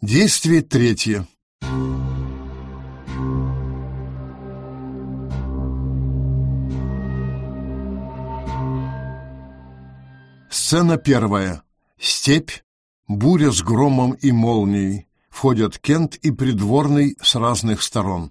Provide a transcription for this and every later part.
Действие третье. Сцена первая. Степь, буря с громом и молнией. Входят Кент и придворный с разных сторон.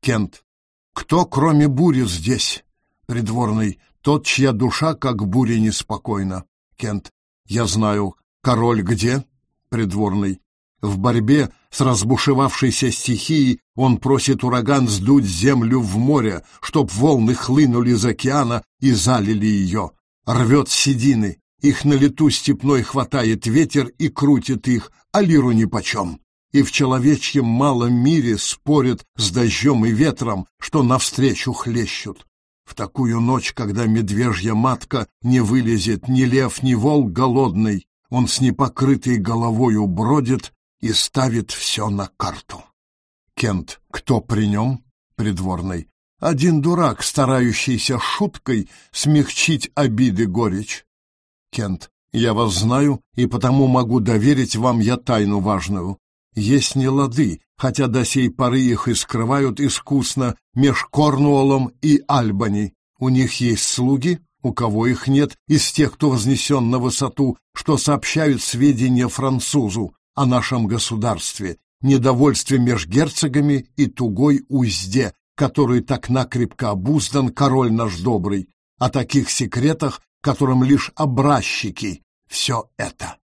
Кент. Кто, кроме бури, здесь? Придворный. Тот, чья душа, как буря, неспокойна. Кент. Я знаю. Король где? Придворный. В борьбе с разбушевавшейся стихией он просит ураган сдуть землю в море, чтоб волны хлынули из океана и залили ее. Рвет седины, их на лету степной хватает ветер и крутит их, а лиру нипочем. И в человечьем малом мире спорят с дождем и ветром, что навстречу хлещут. В такую ночь, когда медвежья матка не вылезет ни лев, ни волк голодный, он с непокрытой головою бродит и ставит все на карту. Кент, кто при нем? Придворный. Один дурак, старающийся шуткой смягчить обиды горечь. Кент, я вас знаю, и потому могу доверить вам я тайну важную. Есть не лады, хотя до сей поры их и скрывают искусно меж Корнуоллом и Альбани. У них есть слуги, у кого их нет, из тех, кто вознесен на высоту, что сообщают сведения французу, о нашем государстве, недовольстве меж герцогами и тугой узде, который так накрепко обуздан король наш добрый, о таких секретах, которым лишь образчики все это.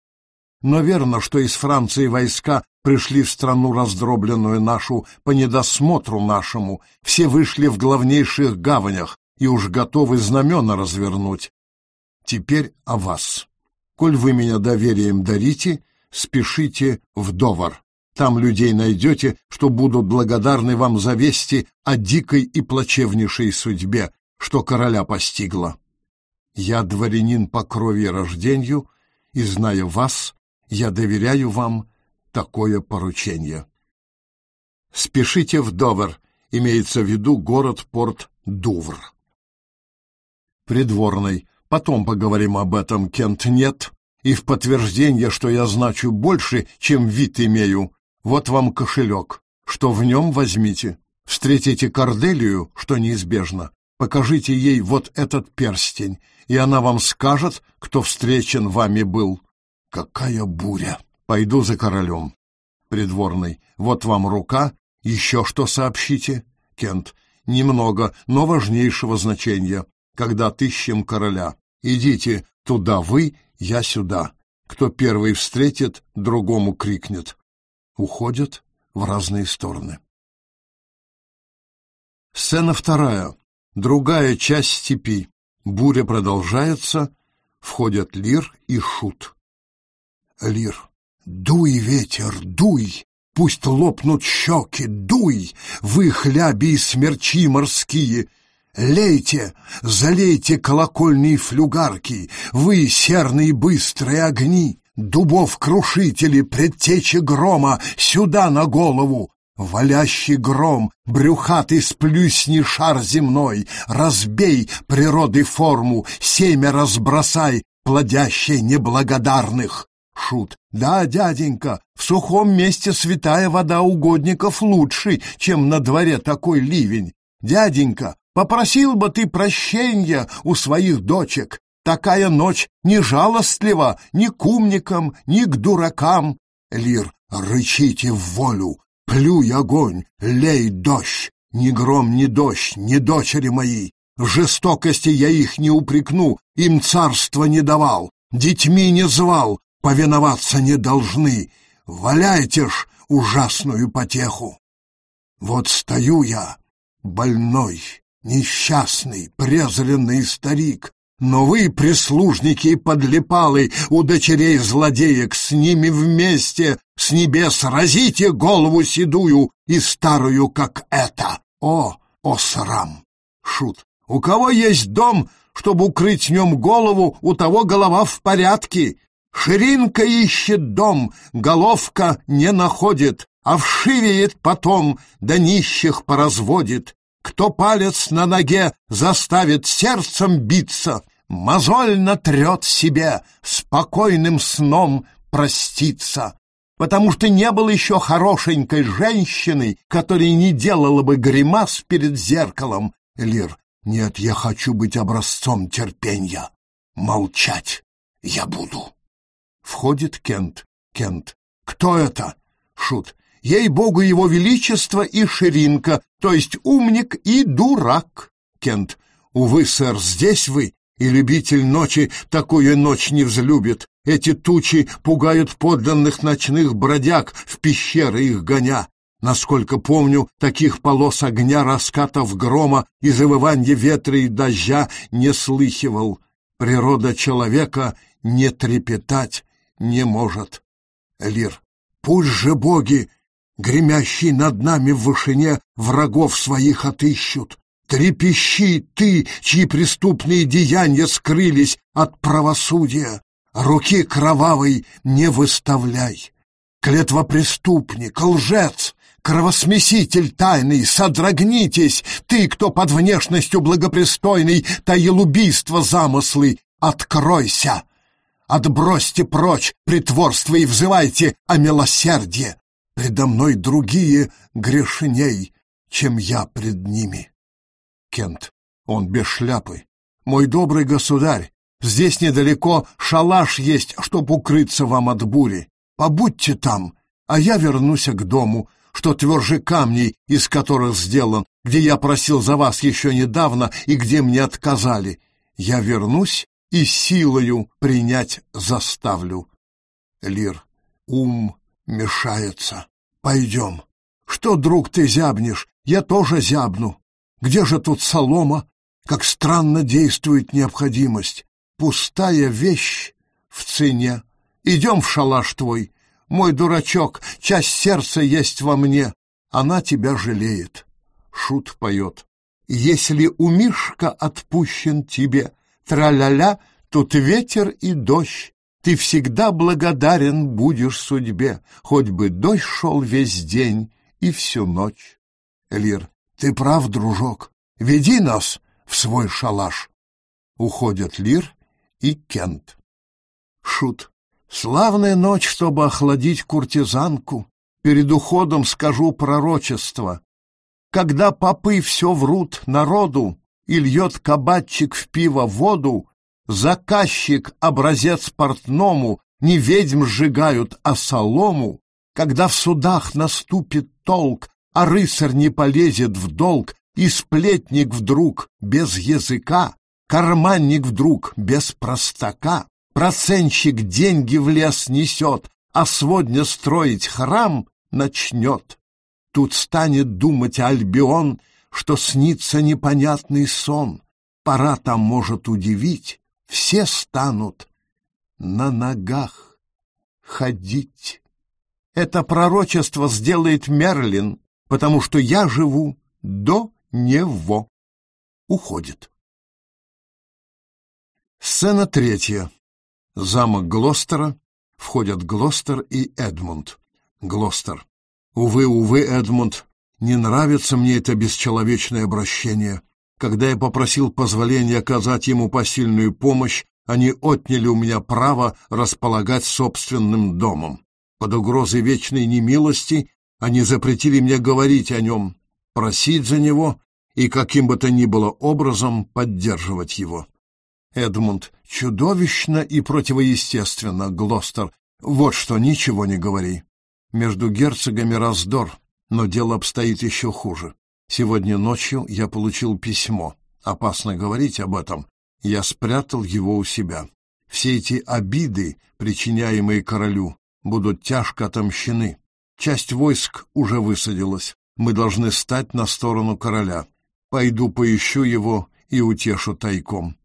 Но верно, что из Франции войска пришли в страну раздробленную нашу по недосмотру нашему, все вышли в главнейших гаванях и уж готовы знамена развернуть. Теперь о вас. Коль вы меня доверием дарите, спешите в Довар. Там людей найдете, что будут благодарны вам за вести о дикой и плачевнейшей судьбе, что короля постигла. Я дворянин по крови и рождению, и, зная вас, я доверяю вам такое поручение. Спешите в Довар, имеется в виду город-порт Дувр. Придворный. Потом поговорим об этом, Кент, нет? И в подтверждение, что я значу больше, чем вид имею, вот вам кошелек, что в нем возьмите. Встретите Корделию, что неизбежно, покажите ей вот этот перстень, и она вам скажет, кто встречен вами был. Какая буря! Пойду за королем. Придворный. Вот вам рука. Еще что сообщите? Кент. Немного, но важнейшего значения. Когда тыщем короля. Идите туда вы я сюда. Кто первый встретит, другому крикнет. Уходят в разные стороны. Сцена вторая. Другая часть степи. Буря продолжается. Входят Лир и Шут. Лир. Дуй, ветер, дуй! Пусть лопнут щеки, дуй! Вы, хляби и смерчи морские — Лейте, залейте колокольные флюгарки, вы, серные быстрые огни, Дубов крушители, предтечи грома, сюда на голову! Валящий гром, брюхатый сплюсни шар земной, Разбей природы форму, семя разбросай, плодящей неблагодарных. Шут. Да, дяденька, в сухом месте святая вода угодников лучше, чем на дворе такой ливень. Дяденька, Попросил бы ты прощения у своих дочек. Такая ночь не жалостлива ни к умникам, ни к дуракам. Лир, рычите в волю, плюй огонь, лей дождь. Ни гром, ни дождь, ни дочери мои. Жестокости я их не упрекну, им царство не давал, детьми не звал, повиноваться не должны. Валяйте ж ужасную потеху. Вот стою я, больной, Несчастный, презренный старик, но вы, прислужники и подлипалы, у дочерей злодеек, с ними вместе с небес разите голову седую и старую, как это. О, о срам! Шут, у кого есть дом, чтобы укрыть в нем голову, у того голова в порядке. Ширинка ищет дом, головка не находит, а вшивеет потом, да нищих поразводит. Кто палец на ноге заставит сердцем биться, Мозоль натрет себе, спокойным сном проститься. потому что не было еще хорошенькой женщины, которая не делала бы гримас перед зеркалом. Лир, нет, я хочу быть образцом терпения. Молчать я буду. Входит Кент. Кент. Кто это? Шут. Ей-богу, его величество и ширинка, то есть умник и дурак. Кент. Увы, сэр, здесь вы, и любитель ночи такую ночь не взлюбит. Эти тучи пугают подданных ночных бродяг, в пещеры их гоня. Насколько помню, таких полос огня, раскатов грома и завыванья ветра и дождя не слыхивал. Природа человека не трепетать не может. Лир, пусть же боги, гремящие над нами в вышине, врагов своих отыщут. Трепещи ты, чьи преступные деяния скрылись от правосудия. Руки кровавой не выставляй. Клетва преступник, лжец, кровосмеситель тайный, содрогнитесь, ты, кто под внешностью благопристойный таил убийство замыслы, откройся. Отбросьте прочь притворство и взывайте о милосердии. Предо мной другие грешней, чем я пред ними. Кент, он без шляпы. Мой добрый государь, здесь недалеко шалаш есть, чтоб укрыться вам от бури. Побудьте там, а я вернусь к дому, что тверже камней, из которых сделан, где я просил за вас еще недавно и где мне отказали. Я вернусь и силою принять заставлю. Лир, ум мешается. Пойдем. Что, друг, ты зябнешь? Я тоже зябну. Где же тут солома? Как странно действует необходимость. Пустая вещь в цене. Идем в шалаш твой. Мой дурачок, часть сердца есть во мне. Она тебя жалеет. Шут поет. Если у Мишка отпущен тебе, тра-ля-ля, тут ветер и дождь. Ты всегда благодарен будешь судьбе, хоть бы дождь шел весь день и всю ночь. Лир. Ты прав, дружок. Веди нас в свой шалаш. Уходят Лир и Кент. Шут. Славная ночь, чтобы охладить куртизанку. Перед уходом скажу пророчество. Когда попы все врут народу, И льет кабачик в пиво воду, Заказчик образец портному, Не ведьм сжигают, а солому. Когда в судах наступит толк, а рыцарь не полезет в долг, и сплетник вдруг без языка, карманник вдруг без простака, процентщик деньги в лес несет, а сводня строить храм начнет. Тут станет думать Альбион, что снится непонятный сон. Пора там может удивить, все станут на ногах ходить. Это пророчество сделает Мерлин, потому что я живу до него. Уходит. Сцена третья. Замок Глостера. Входят Глостер и Эдмунд. Глостер. Увы, увы, Эдмунд, не нравится мне это бесчеловечное обращение. Когда я попросил позволения оказать ему посильную помощь, они отняли у меня право располагать собственным домом. Под угрозой вечной немилости они запретили мне говорить о нем, просить за него и каким бы то ни было образом поддерживать его. Эдмунд, чудовищно и противоестественно, Глостер. Вот что, ничего не говори. Между герцогами раздор, но дело обстоит еще хуже. Сегодня ночью я получил письмо. Опасно говорить об этом. Я спрятал его у себя. Все эти обиды, причиняемые королю, будут тяжко отомщены. Часть войск уже высадилась. Мы должны стать на сторону короля. Пойду поищу его и утешу тайком.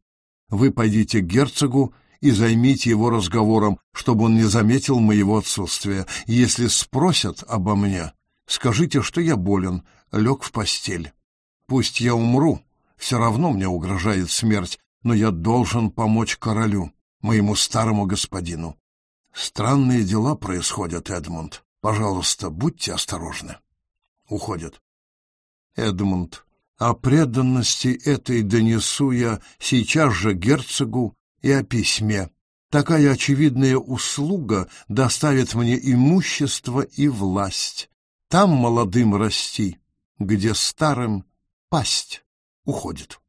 Вы пойдите к герцогу и займите его разговором, чтобы он не заметил моего отсутствия. Если спросят обо мне, скажите, что я болен, лег в постель. Пусть я умру, все равно мне угрожает смерть, но я должен помочь королю, моему старому господину. Странные дела происходят, Эдмунд. Пожалуйста, будьте осторожны. Уходит. Эдмунд, о преданности этой донесу я сейчас же герцогу и о письме. Такая очевидная услуга доставит мне имущество и власть. Там молодым расти, где старым пасть уходит.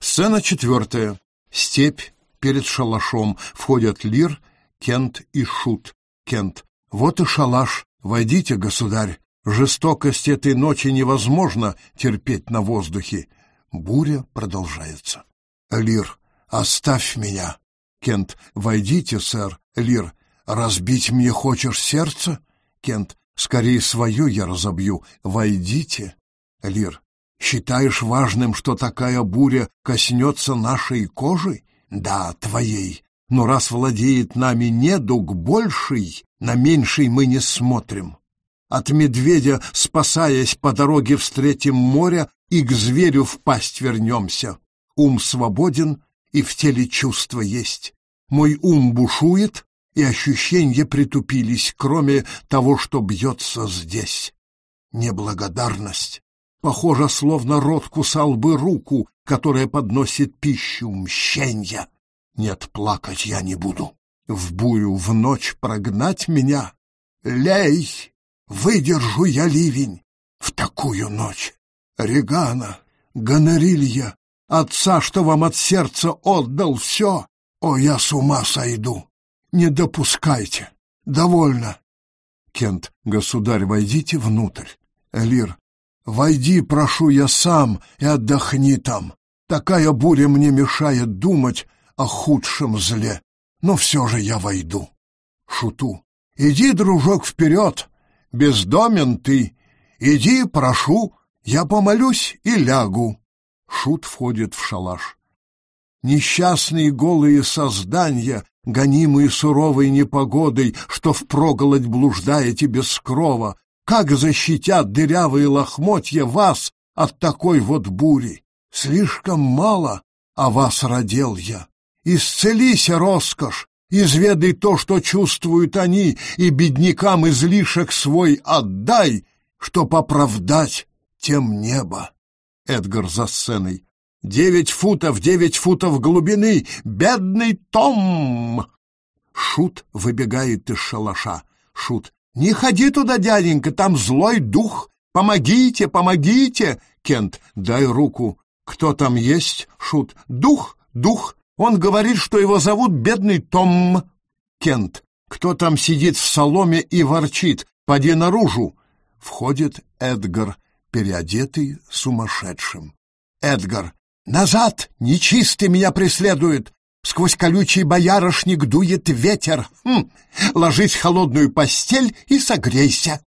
Сцена четвертая. Степь перед шалашом. Входят Лир, Кент и Шут. Кент. Вот и шалаш. Войдите, государь. Жестокость этой ночи невозможно терпеть на воздухе. Буря продолжается. Лир. Оставь меня. Кент. Войдите, сэр. Лир. Разбить мне хочешь сердце? Кент. Скорее свое я разобью. Войдите. Лир. Считаешь важным, что такая буря коснется нашей кожи? Да, твоей. Но раз владеет нами недуг больший, на меньший мы не смотрим. От медведя, спасаясь по дороге, встретим море и к зверю в пасть вернемся. Ум свободен, и в теле чувство есть. Мой ум бушует, и ощущения притупились, кроме того, что бьется здесь. Неблагодарность. Похоже, словно рот кусал бы руку, которая подносит пищу мщенья. Нет, плакать я не буду. В бурю в ночь прогнать меня? Лей! Выдержу я ливень в такую ночь. Регана, гонорилья, отца, что вам от сердца отдал все. О, я с ума сойду. Не допускайте. Довольно. Кент, государь, войдите внутрь. Элир, войди, прошу я сам, и отдохни там. Такая буря мне мешает думать о худшем зле. Но все же я войду. Шуту. Иди, дружок, вперед. Бездомен ты. Иди, прошу, я помолюсь и лягу. Шут входит в шалаш. Несчастные голые создания, гонимые суровой непогодой, что впроголодь блуждаете без крова, как защитят дырявые лохмотья вас от такой вот бури? Слишком мало, а вас родил я. Исцелись, роскошь, изведай то, что чувствуют они, и беднякам излишек свой отдай, чтоб оправдать тем небо. Эдгар за сценой. Девять футов, девять футов глубины! Бедный Том!» Шут выбегает из шалаша. Шут. «Не ходи туда, дяденька, там злой дух! Помогите, помогите!» Кент. «Дай руку!» «Кто там есть?» Шут. «Дух, дух! Он говорит, что его зовут Бедный Том!» Кент. «Кто там сидит в соломе и ворчит? Поди наружу!» Входит Эдгар, переодетый сумасшедшим. Эдгар. Назад! Нечистый меня преследует! Сквозь колючий боярышник дует ветер. Хм, ложись в холодную постель и согрейся.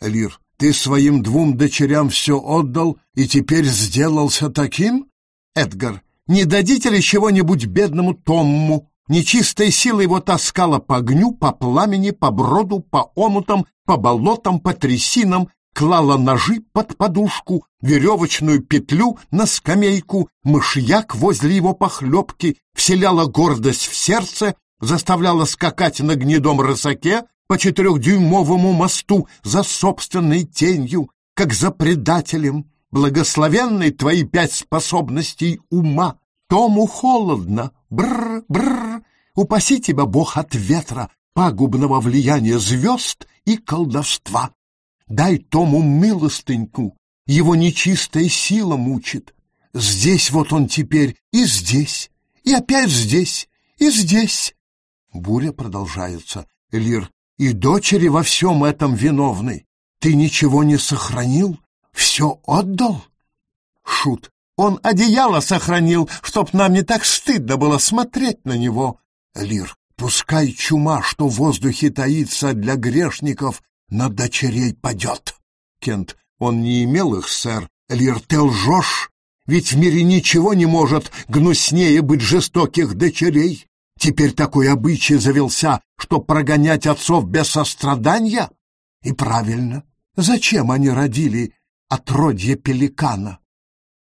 Лир, ты своим двум дочерям все отдал и теперь сделался таким? Эдгар, не дадите ли чего-нибудь бедному Томму? Нечистая сила его таскала по огню, по пламени, по броду, по омутам, по болотам, по трясинам, клала ножи под подушку, веревочную петлю на скамейку, мышьяк возле его похлебки, вселяла гордость в сердце, заставляла скакать на гнедом рысаке по четырехдюймовому мосту за собственной тенью, как за предателем. Благословенны твои пять способностей ума. Тому холодно, бррр, бррр. Упаси тебя, Бог, от ветра, пагубного влияния звезд и колдовства. Дай Тому милостыньку, его нечистая сила мучит. Здесь вот он теперь, и здесь, и опять здесь, и здесь. Буря продолжается. Лир, и дочери во всем этом виновны. Ты ничего не сохранил? Все отдал? Шут, он одеяло сохранил, чтоб нам не так стыдно было смотреть на него. Лир, пускай чума, что в воздухе таится для грешников, на дочерей падет. Кент, он не имел их, сэр. Лир, ты лжешь, ведь в мире ничего не может гнуснее быть жестоких дочерей. Теперь такой обычай завелся, что прогонять отцов без сострадания? И правильно. Зачем они родили отродье пеликана?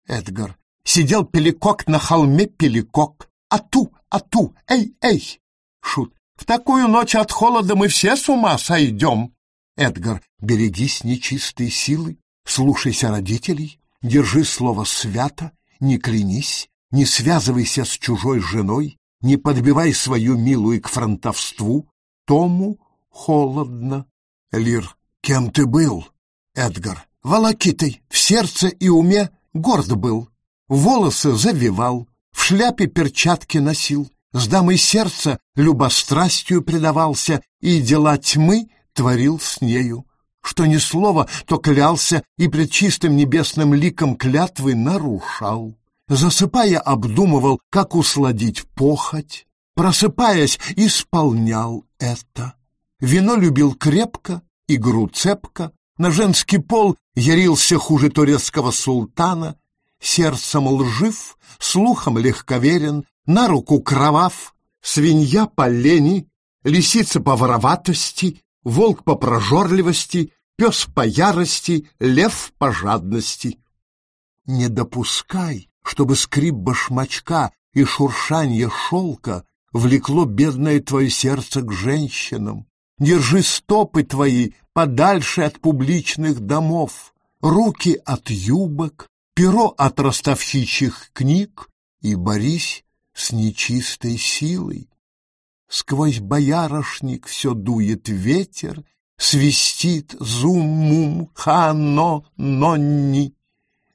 Эдгар. Сидел пеликок на холме пеликок. Ату, ату, эй, эй. Шут. В такую ночь от холода мы все с ума сойдем. Эдгар, берегись нечистой силы, слушайся родителей, держи слово свято, не клянись, не связывайся с чужой женой, не подбивай свою милую к фронтовству. Тому холодно. Лир, кем ты был? Эдгар, волокитой, в сердце и уме горд был. Волосы завивал, в шляпе перчатки носил. С дамой сердца любострастию предавался и дела тьмы творил с нею. Что ни слова, то клялся и пред чистым небесным ликом клятвы нарушал. Засыпая, обдумывал, как усладить похоть. Просыпаясь, исполнял это. Вино любил крепко, игру цепко, на женский пол ярился хуже турецкого султана, сердцем лжив, слухом легковерен, на руку кровав, свинья по лени, лисица по вороватости, волк по прожорливости, пес по ярости, лев по жадности. Не допускай, чтобы скрип башмачка и шуршанье шелка влекло бедное твое сердце к женщинам. Держи стопы твои подальше от публичных домов, руки от юбок, перо от ростовщичьих книг и борись с нечистой силой. Сквозь боярышник все дует ветер, свистит зум-мум-ха-но-но-ни.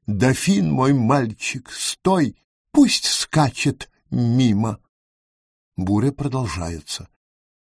Дофин мой мальчик, стой, пусть скачет мимо. Буря продолжается.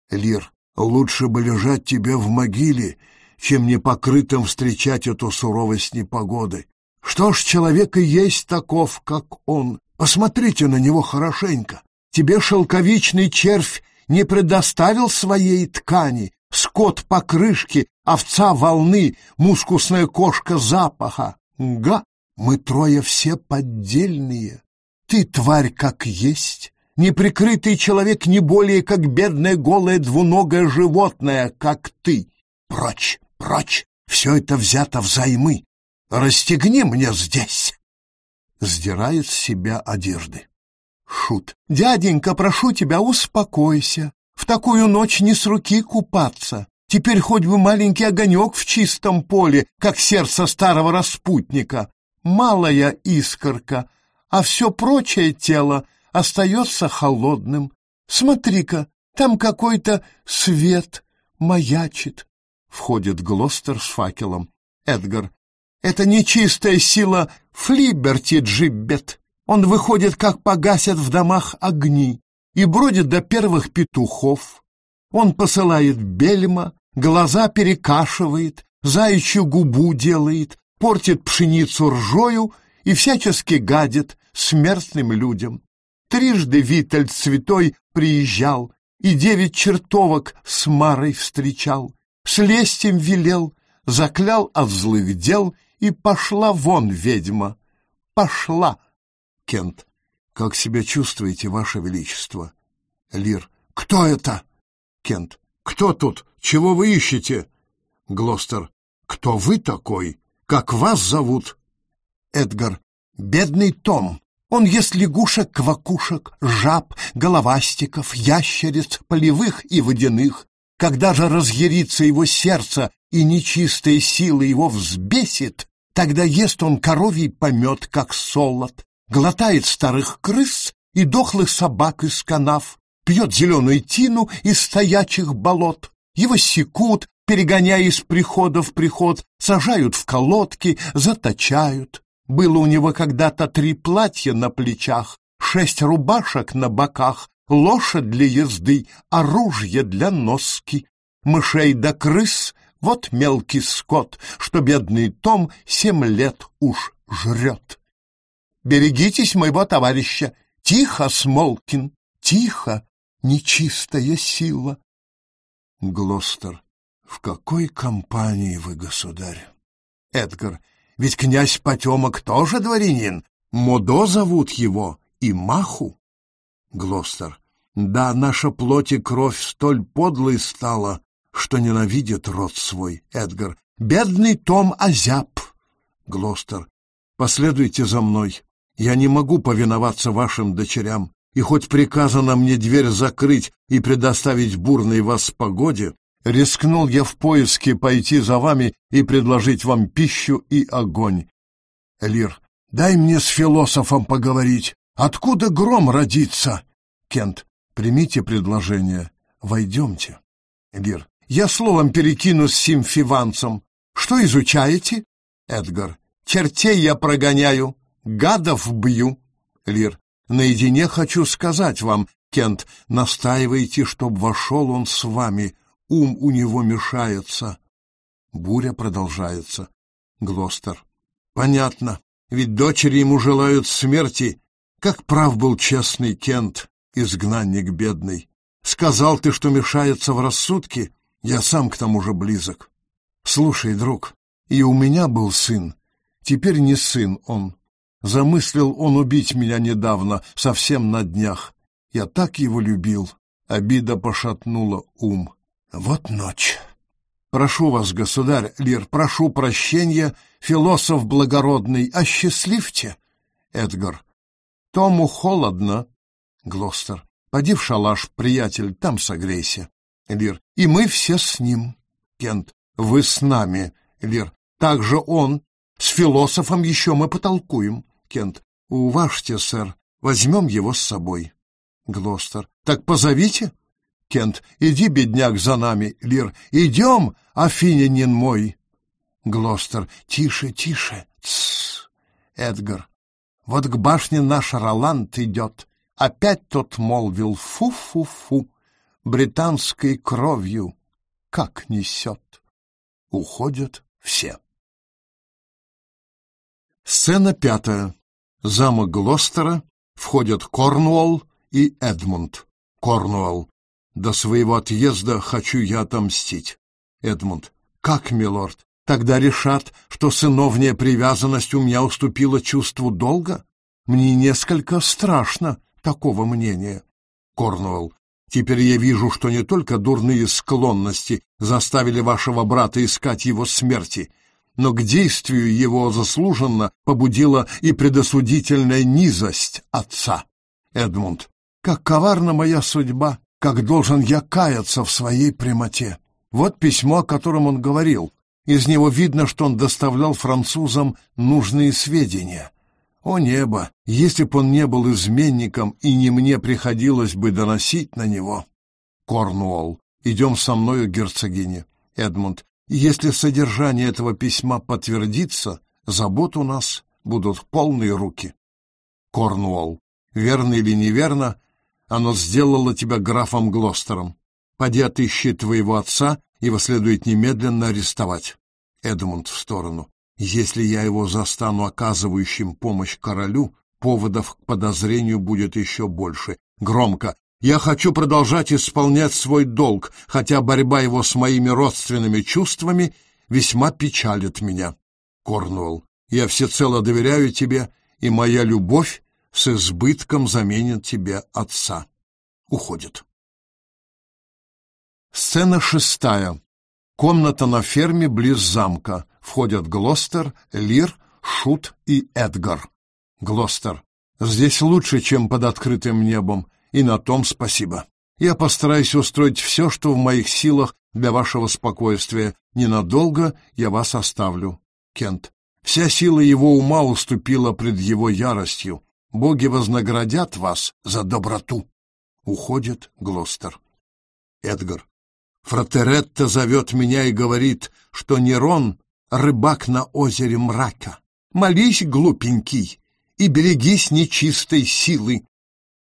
Лир, лучше бы лежать тебе в могиле, чем непокрытым встречать эту суровость непогоды. Что ж, человек и есть таков, как он. Посмотрите на него хорошенько. Тебе шелковичный червь не предоставил своей ткани, скот покрышки, овца волны, мускусная кошка запаха. Га, мы трое все поддельные. Ты, тварь, как есть, неприкрытый человек не более, как бедное голое двуногое животное, как ты. Прочь, прочь, все это взято взаймы. Расстегни мне здесь. Сдирает с себя одежды. Шут. Дяденька, прошу тебя, успокойся. В такую ночь не с руки купаться. Теперь хоть бы маленький огонек в чистом поле, как сердце старого распутника малая искорка, а все прочее тело остается холодным. Смотри-ка, там какой-то свет маячит. Входит Глостер с факелом. Эдгар. Это нечистая сила Флиберти Джиббет. Он выходит, как погасят в домах огни, и бродит до первых петухов. Он посылает бельма, глаза перекашивает, заячью губу делает, портит пшеницу ржою и всячески гадит смертным людям. Трижды Витальд Святой приезжал и девять чертовок с Марой встречал, слезть им велел, заклял от злых дел, и пошла вон ведьма. Пошла. Кент. Как себя чувствуете, Ваше Величество? Лир. Кто это? Кент. Кто тут? Чего вы ищете? Глостер. Кто вы такой? Как вас зовут? Эдгар. Бедный Том. Он ест лягушек, квакушек, жаб, головастиков, ящериц, полевых и водяных. Когда же разъярится его сердце и нечистая сила его взбесит, тогда ест он коровий помет, как солод, глотает старых крыс и дохлых собак из канав, пьет зеленую тину из стоячих болот. Его секут, перегоняя из прихода в приход, сажают в колодки, заточают. Было у него когда-то три платья на плечах, шесть рубашек на боках, лошадь для езды, оружие для носки. Мышей да крыс — вот мелкий скот, что бедный Том семь лет уж жрет. Берегитесь моего товарища. Тихо, Смолкин, тихо, нечистая сила. Глостер. В какой компании вы, государь? Эдгар. Ведь князь Потемок тоже дворянин. Модо зовут его и Маху. Глостер. Да, наша плоть и кровь столь подлой стала, что ненавидит род свой. Эдгар. Бедный Том озяб. Глостер. Последуйте за мной. Я не могу повиноваться вашим дочерям, и хоть приказано мне дверь закрыть и предоставить бурной вас погоде, рискнул я в поиске пойти за вами и предложить вам пищу и огонь. Лир, дай мне с философом поговорить. Откуда гром родится? Кент, Примите предложение. Войдемте. Лир. Я словом перекинусь с сим фиванцем. Что изучаете? Эдгар. Чертей я прогоняю, гадов бью. Лир. Наедине хочу сказать вам, Кент, настаивайте, чтоб вошел он с вами. Ум у него мешается. Буря продолжается. Глостер. Понятно, ведь дочери ему желают смерти. Как прав был честный Кент, изгнанник бедный. Сказал ты, что мешается в рассудке, я сам к тому же близок. Слушай, друг, и у меня был сын, теперь не сын он. Замыслил он убить меня недавно, совсем на днях. Я так его любил, обида пошатнула ум. Вот ночь. Прошу вас, государь Лир, прошу прощения, философ благородный, осчастливьте. Эдгар. Тому холодно. Глостер. Поди в шалаш, приятель, там согрейся. Лир. И мы все с ним. Кент. Вы с нами. Лир. Также он. С философом еще мы потолкуем. Кент. Уважьте, сэр, возьмем его с собой. Глостер. Так позовите. Кент. Иди, бедняк, за нами. Лир. Идем, афинянин мой. Глостер. Тише, тише. Тссс. Эдгар. Вот к башне наш Роланд идет. Опять тот молвил «фу-фу-фу» британской кровью. Как несет. Уходят все. Сцена пятая. Замок Глостера. Входят Корнуолл и Эдмунд. Корнуолл. До своего отъезда хочу я отомстить. Эдмунд. Как, милорд? Тогда решат, что сыновняя привязанность у меня уступила чувству долга? Мне несколько страшно такого мнения. Корнуэлл. Теперь я вижу, что не только дурные склонности заставили вашего брата искать его смерти, но к действию его заслуженно побудила и предосудительная низость отца. Эдмунд. Как коварна моя судьба, как должен я каяться в своей прямоте. Вот письмо, о котором он говорил. Из него видно, что он доставлял французам нужные сведения. О небо, если б он не был изменником и не мне приходилось бы доносить на него. Корнуолл, идем со мною, герцогиня. Эдмунд, если содержание этого письма подтвердится, забот у нас будут полные руки. Корнуолл, верно или неверно, оно сделало тебя графом Глостером. Поди отыщи твоего отца, его следует немедленно арестовать. Эдмунд в сторону. Если я его застану оказывающим помощь королю, поводов к подозрению будет еще больше. Громко. Я хочу продолжать исполнять свой долг, хотя борьба его с моими родственными чувствами весьма печалит меня. Корнуэлл, я всецело доверяю тебе, и моя любовь с избытком заменит тебе отца. Уходит. Сцена шестая. Комната на ферме близ замка. Входят Глостер, Лир, Шут и Эдгар. Глостер. Здесь лучше, чем под открытым небом, и на том спасибо. Я постараюсь устроить все, что в моих силах для вашего спокойствия. Ненадолго я вас оставлю. Кент. Вся сила его ума уступила пред его яростью. Боги вознаградят вас за доброту. Уходит Глостер. Эдгар. Фратеретта зовет меня и говорит, что Нерон — рыбак на озере мрака. Молись, глупенький, и берегись нечистой силы.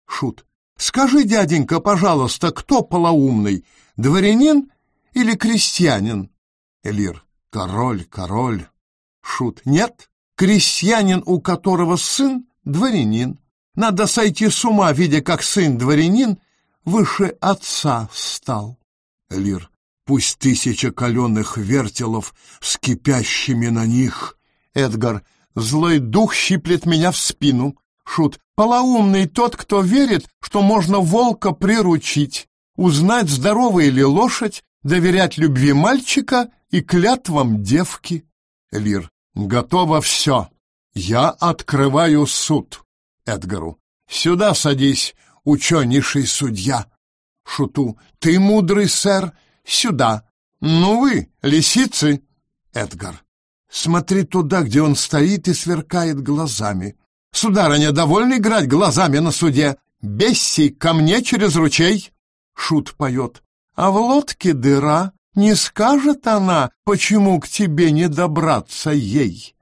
Шут. Скажи, дяденька, пожалуйста, кто полоумный, дворянин или крестьянин? Элир. Король, король. Шут. Нет, крестьянин, у которого сын дворянин. Надо сойти с ума, видя, как сын дворянин выше отца стал. Лир. Пусть тысяча каленых вертелов с кипящими на них. Эдгар. Злой дух щиплет меня в спину. Шут. Полоумный тот, кто верит, что можно волка приручить, узнать, здоровая ли лошадь, доверять любви мальчика и клятвам девки. Лир. Готово все. Я открываю суд. Эдгару. Сюда садись, ученейший судья. Шуту. «Ты мудрый, сэр? Сюда. Ну вы, лисицы!» Эдгар. «Смотри туда, где он стоит и сверкает глазами. Сударыня, довольно играть глазами на суде?» Бесси, ко мне через ручей!» Шут поет. «А в лодке дыра, не скажет она, почему к тебе не добраться ей?»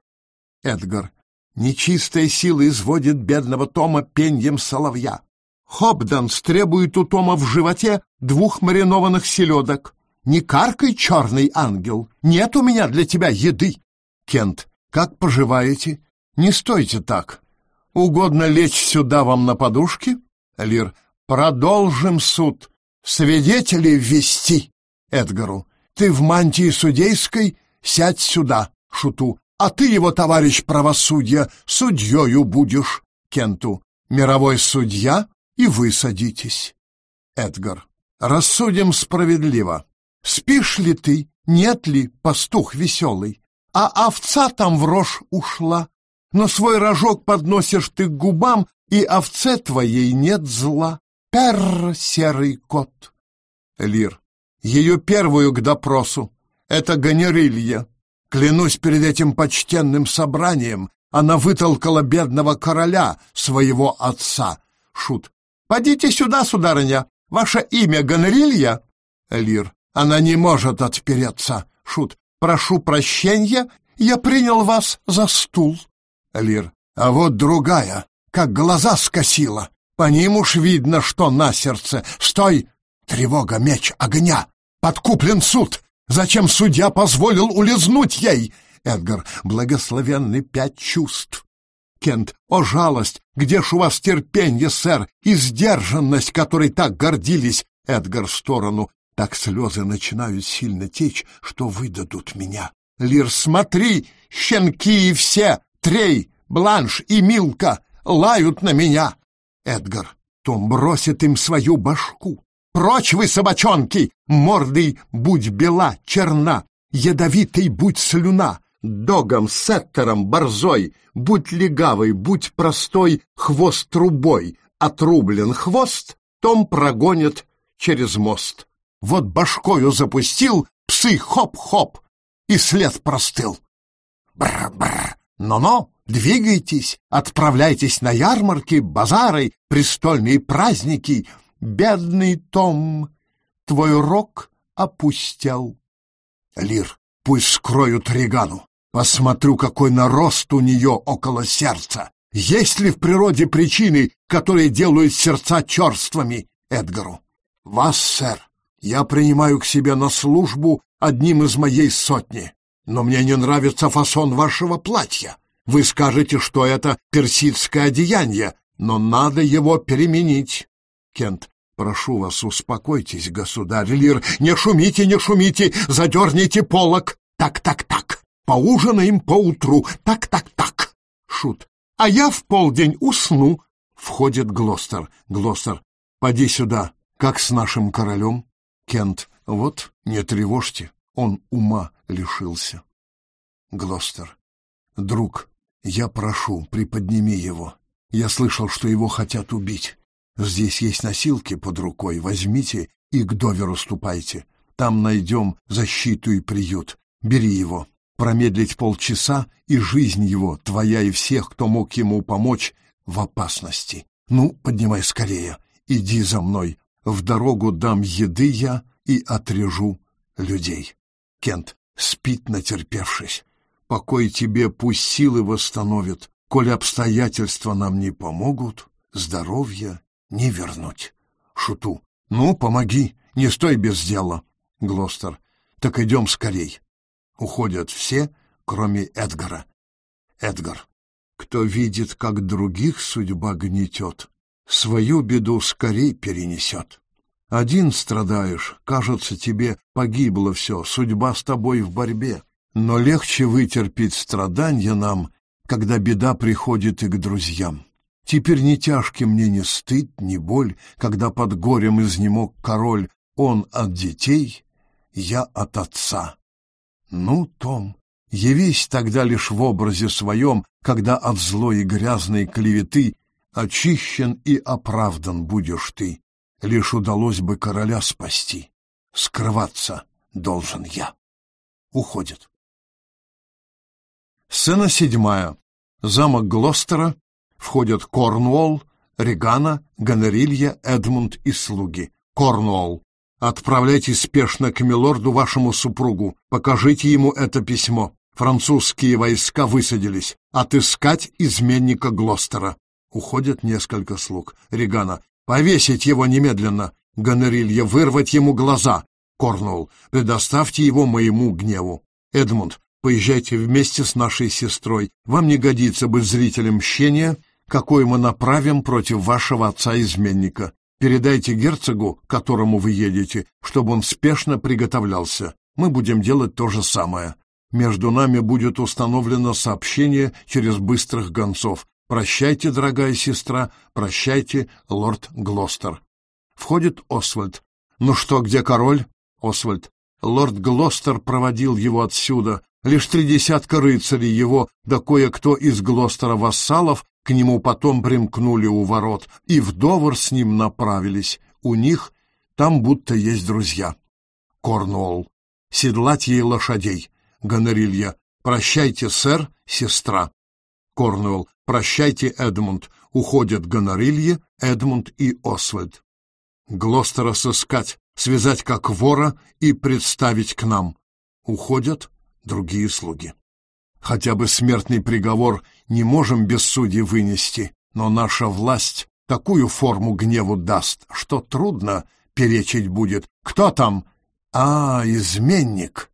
Эдгар. Нечистая сила изводит бедного Тома пеньем соловья. Хобданс требует у Тома в животе двух маринованных селедок. Не каркай, черный ангел, нет у меня для тебя еды. Кент, как поживаете? Не стойте так. Угодно лечь сюда вам на подушке? Лир, продолжим суд. Свидетелей ввести. Эдгару, ты в мантии судейской, сядь сюда. Шуту, а ты его, товарищ правосудья, судьёю будешь. Кенту, мировой судья, и вы садитесь. Эдгар, рассудим справедливо. Спишь ли ты, нет ли, пастух веселый? А овца там в рожь ушла. Но свой рожок подносишь ты к губам, и овце твоей нет зла. Перр, серый кот. Лир. Ее первую к допросу. Это Ганерилья. Клянусь перед этим почтенным собранием, она вытолкала бедного короля, своего отца. Шут. «Подите сюда, сударыня. Ваше имя Ганерилья?» Лир. Она не может отпереться. Шут. Прошу прощения, я принял вас за стул. Лир. А вот другая, как глаза скосила. По ним уж видно, что на сердце. Стой! Тревога, меч, огня. Подкуплен суд. Зачем судья позволил улизнуть ей? Эдгар. Благословенны пять чувств. Кент. О, жалость! Где ж у вас терпенье, сэр, и сдержанность, которой так гордились? Эдгар в сторону. Так слезы начинают сильно течь, что выдадут меня. Лир, смотри, щенки и все, Трей, Бланш и Милка лают на меня. Эдгар, Том бросит им свою башку. Прочь вы, собачонки! Мордой будь бела, черна, ядовитой будь слюна, догом, сеттером, борзой, будь легавый, будь простой, хвост трубой, отрублен хвост, Том прогонит через мост. Вот башкою запустил, псы хоп-хоп, и след простыл. Бр-бр, но-но, двигайтесь, отправляйтесь на ярмарки, базары, престольные праздники. Бедный Том, твой рок опустел. Лир, пусть скроют Регану. Посмотрю, какой нарост у нее около сердца. Есть ли в природе причины, которые делают сердца черствами Эдгару? Вас, сэр, я принимаю к себе на службу одним из моей сотни, но мне не нравится фасон вашего платья. Вы скажете, что это персидское одеяние, но надо его переменить. Кент, прошу вас, успокойтесь, государь Лир. Не шумите, не шумите, задерните полок. Так, так, так. Поужинаем поутру. Так, так, так. Шут. А я в полдень усну. Входит Глостер. Глостер, поди сюда. Как с нашим королем? Кент, вот, не тревожьте, он ума лишился. Глостер, друг, я прошу, приподними его. Я слышал, что его хотят убить. Здесь есть носилки под рукой, возьмите и к доверу ступайте. Там найдем защиту и приют. Бери его. Промедлить полчаса, и жизнь его, твоя и всех, кто мог ему помочь, в опасности. Ну, поднимай скорее. Иди за мной, в дорогу дам еды я и отрежу людей. Кент спит, натерпевшись. Покой тебе пусть силы восстановит. Коль обстоятельства нам не помогут, здоровья не вернуть. Шуту. Ну, помоги, не стой без дела. Глостер. Так идем скорей. Уходят все, кроме Эдгара. Эдгар. Кто видит, как других судьба гнетет, свою беду скорей перенесет. Один страдаешь, кажется, тебе погибло все, судьба с тобой в борьбе. Но легче вытерпеть страдания нам, когда беда приходит и к друзьям. Теперь ни тяжкий мне ни стыд, ни боль, когда под горем изнемог король, он от детей, я от отца. Ну, Том, явись тогда лишь в образе своем, когда от злой и грязной клеветы очищен и оправдан будешь ты. Лишь удалось бы короля спасти. Скрываться должен я. Уходит. Сцена седьмая. Замок Глостера. Входят Корнуолл, Регана, Гонорилья, Эдмунд и слуги. Корнуолл. Отправляйтесь спешно к милорду вашему супругу. Покажите ему это письмо. Французские войска высадились. Отыскать изменника Глостера. Уходят несколько слуг. Регана. Повесить его немедленно. Гонорилья. Вырвать ему глаза. Корнуолл. Предоставьте его моему гневу. Эдмунд. Поезжайте вместе с нашей сестрой. Вам не годится быть зрителем мщения какой мы направим против вашего отца-изменника. Передайте герцогу, к которому вы едете, чтобы он спешно приготовлялся. Мы будем делать то же самое. Между нами будет установлено сообщение через быстрых гонцов. Прощайте, дорогая сестра, прощайте, лорд Глостер. Входит Освальд. Ну что, где король? Освальд. Лорд Глостер проводил его отсюда. Лишь три десятка рыцарей его, да кое-кто из Глостера вассалов к нему потом примкнули у ворот и в Довар с ним направились. У них там будто есть друзья. Корнуолл. Седлать ей лошадей. Гонорилья. Прощайте, сэр, сестра. Корнуолл. Прощайте, Эдмунд. Уходят Гонорилье, Эдмунд и Освальд. Глостера сыскать, связать как вора и представить к нам. Уходят другие слуги. Хотя бы смертный приговор не можем без судей вынести, но наша власть такую форму гневу даст, что трудно перечить будет. Кто там? А, изменник.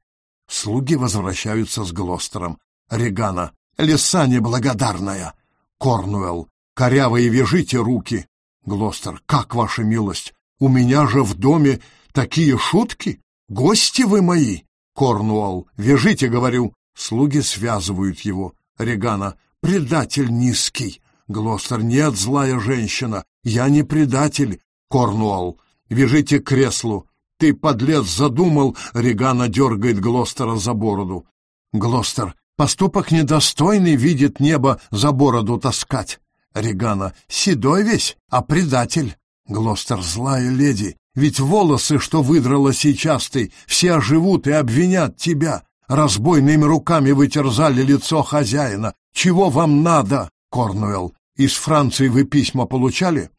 Слуги возвращаются с Глостером. Регана. Лиса неблагодарная. Корнуэлл. Корявые вяжите руки. Глостер. Как ваша милость? У меня же в доме такие шутки. Гости вы мои. Корнуолл. Вяжите, говорю. Слуги связывают его. Регана. «Предатель низкий!» Глостер. «Нет, злая женщина! Я не предатель!» Корнуолл. «Вяжите креслу!» «Ты, подлец, задумал!» Регана дергает Глостера за бороду. Глостер. «Поступок недостойный видит небо за бороду таскать!» Регана. «Седой весь, а предатель!» Глостер. «Злая леди! Ведь волосы, что выдрала сейчас ты, все оживут и обвинят тебя. Разбойными руками вы терзали лицо хозяина. Чего вам надо, Корнуэлл? Из Франции вы письма получали?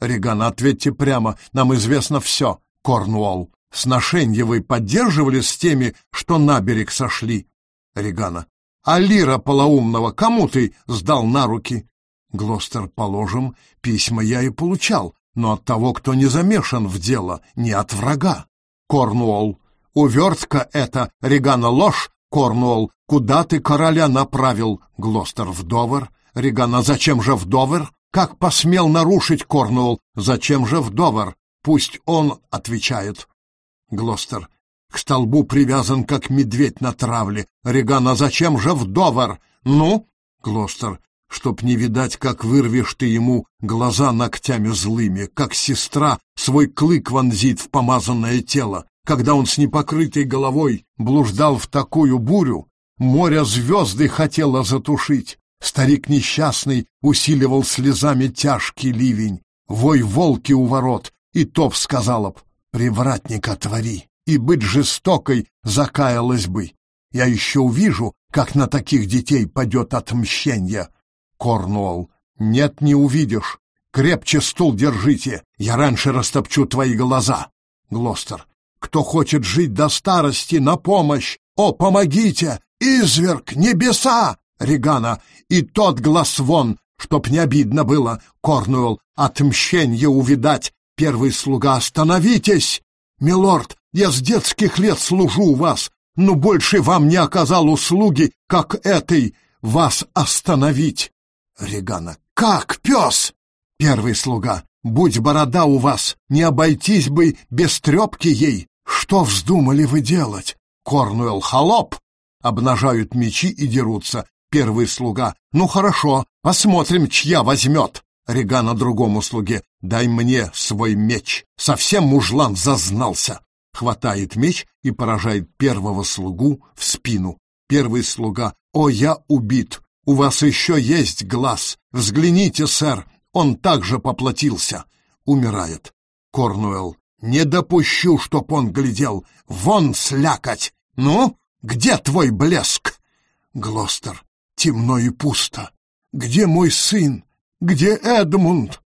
Реган, ответьте прямо, нам известно все. Корнуолл, сношенье вы поддерживали с теми, что на берег сошли? Регана, а лира полоумного кому ты сдал на руки? Глостер, положим, письма я и получал, но от того, кто не замешан в дело, не от врага. Корнуолл, Увертка это, Регана, ложь, Корнуолл. Куда ты короля направил? Глостер в Довер. Регана, зачем же в Довер? Как посмел нарушить Корнуолл? Зачем же в Довер? Пусть он отвечает. Глостер. К столбу привязан, как медведь на травле. Регана, зачем же в Довер? Ну? Глостер. Чтоб не видать, как вырвешь ты ему глаза ногтями злыми, как сестра свой клык вонзит в помазанное тело когда он с непокрытой головой блуждал в такую бурю, море звезды хотело затушить. Старик несчастный усиливал слезами тяжкий ливень. Вой волки у ворот, и топ сказала б, «Привратника твори, и быть жестокой закаялась бы. Я еще увижу, как на таких детей падет отмщенье». Корнуолл, «Нет, не увидишь. Крепче стул держите, я раньше растопчу твои глаза». Глостер, кто хочет жить до старости, на помощь! О, помогите! Изверг, небеса! Регана, и тот глаз вон, чтоб не обидно было, Корнуэлл, отмщенье увидать. Первый слуга, остановитесь! Милорд, я с детских лет служу у вас, но больше вам не оказал услуги, как этой, вас остановить. Регана, как, пес? Первый слуга, будь борода у вас, не обойтись бы без трепки ей. «Что вздумали вы делать?» Корнуэлл холоп! Обнажают мечи и дерутся. Первый слуга. «Ну хорошо, посмотрим, чья возьмет». Регана другому слуге. «Дай мне свой меч». Совсем мужлан зазнался. Хватает меч и поражает первого слугу в спину. Первый слуга. «О, я убит! У вас еще есть глаз! Взгляните, сэр! Он также поплатился!» Умирает. Корнуэлл. Не допущу, чтоб он глядел. Вон слякоть! Ну, где твой блеск? Глостер, темно и пусто. Где мой сын? Где Эдмунд?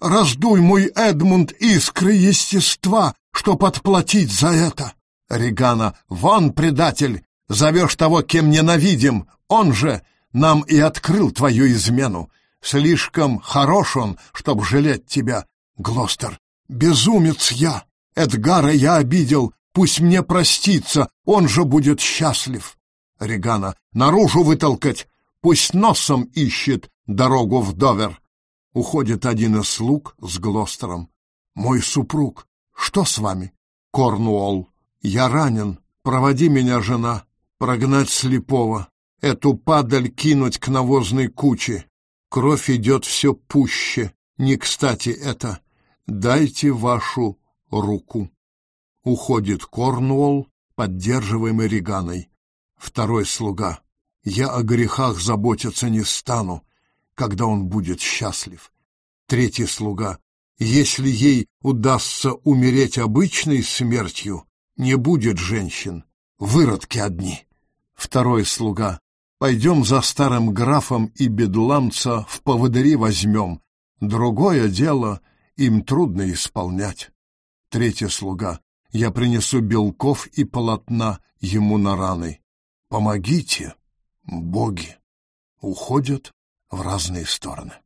Раздуй, мой Эдмунд, искры естества, чтоб отплатить за это. Регана, вон, предатель, зовешь того, кем ненавидим, он же нам и открыл твою измену. Слишком хорош он, чтоб жалеть тебя, Глостер. Безумец я, Эдгара я обидел, пусть мне простится, он же будет счастлив. Регана, наружу вытолкать, пусть носом ищет дорогу в Довер. Уходит один из слуг с Глостером. Мой супруг, что с вами? Корнуолл, я ранен, проводи меня, жена, прогнать слепого, эту падаль кинуть к навозной куче. Кровь идет все пуще, не кстати это. Дайте вашу руку. Уходит Корнуолл, поддерживаемый Реганой. Второй слуга. Я о грехах заботиться не стану, когда он будет счастлив. Третий слуга. Если ей удастся умереть обычной смертью, не будет женщин, выродки одни. Второй слуга. Пойдем за старым графом и бедуламца в поводыри возьмем. Другое дело им трудно исполнять. Третий слуга. Я принесу белков и полотна ему на раны. Помогите, боги. Уходят в разные стороны.